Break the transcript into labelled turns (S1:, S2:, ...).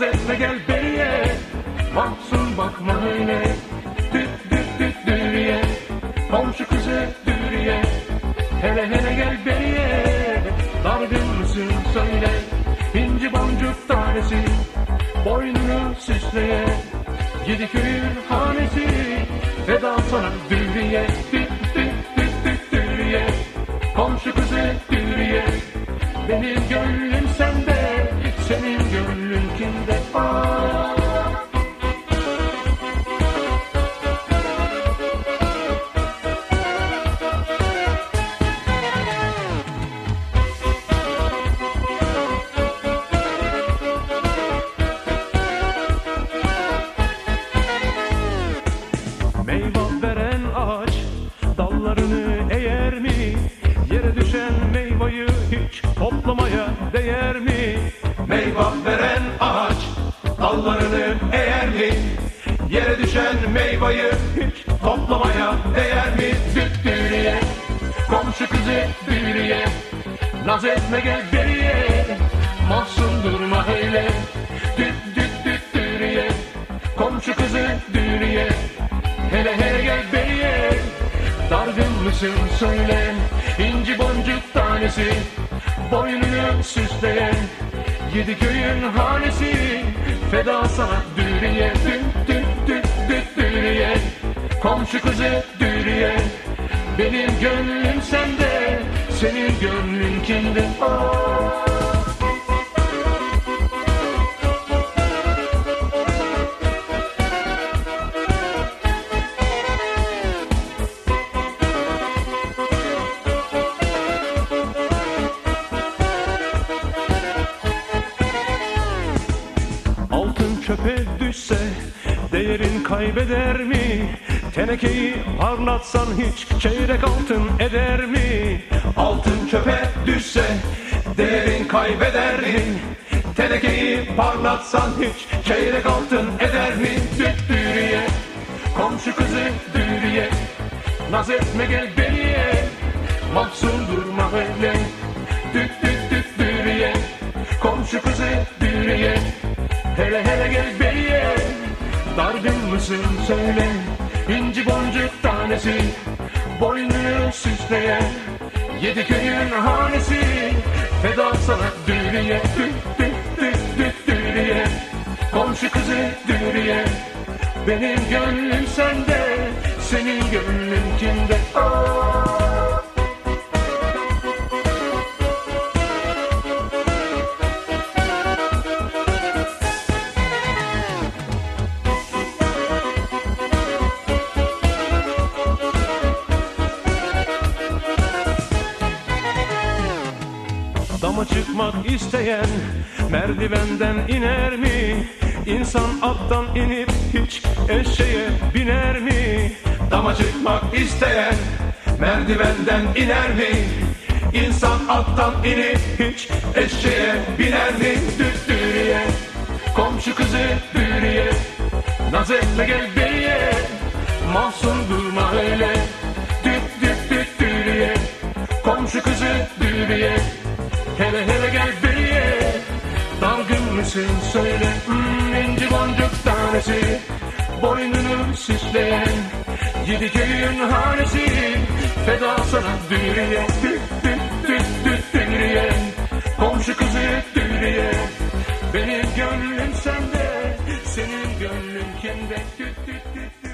S1: Naz etme gel beriye. Mahzun bakma öyle Düt düt düt dürüye Komşu kızı dürüye Hele hele gel beriye. Dargın mısın söyle. İnci boncuk tanesi. Boynunu süsleye. Yedi köyün hanesi. Feda sana dürüye Düt düt düt düt dürüye Komşu kızı dürüye Benim gönlüm sende Senin gönlün kimde Aa. Veren ağaç dallarını eğer mi? Yere düşen meyveyi hiç toplamaya değer mi? Meyve veren ağaç dallarını eğer mi? Yere düşen meyveyi hiç toplamaya değer mi? Düt dürüye, komşu kızı dürüye, naz etme gel beriye, mahzun durma öyle. Düt düt düt dürüye, komşu kızı dürüye, Hele hele gel beriye Dargın mısın söyle İnci boncuk tanesi Boynunu süsleyen Yedi köyün hanesi Feda sana dürüye Düt düt düt düt dürüye Komşu kızı dürüye Benim gönlüm sende Senin gönlün kimde Aa. Çöpe düşse değerin kaybeder mi? Tenekeyi parlatsan hiç çeyrek altın eder mi? Altın çöpe düşse değerin kaybeder mi? Tenekeyi parlatsan hiç çeyrek altın eder mi? Düt dürüye, komşu kızı dürüye, naz etme gel beriye, mahzun durma öyle. Düt düt düt dürüye, komşu kızı dürüye, Hele hele gel beriye Dargın mısın söyle. İnci boncuk tanesi. Boynunu süsleyen Yedi köyün hanesi. Feda sana dürüye Düt düt düt düt dürüye. Komşu kızı dürüye. Benim gönlüm sende. Senin gönlün kimde? Aa. Dama çıkmak isteyen merdivenden iner mi? İnsan attan inip hiç eşeğe biner mi? Dama çıkmak isteyen merdivenden iner mi? İnsan attan inip hiç eşeğe biner mi? Düt dürüye, komşu kızı dürüye, naz etme gel beriye, mahzun durma öyle. Düt düt düt dürüye, komşu kızı dürüye, Hele hele gel beriye Dalgın mısın? Söyle hmm, İnci boncuk tanesi. Boynunu süsleyen Yedi köyün hanesi. Feda sana dürüye Düt düt düt düt Komşu kızı dürüye Benim gönlüm sende Senin gönlün kimde Düt düt düt düt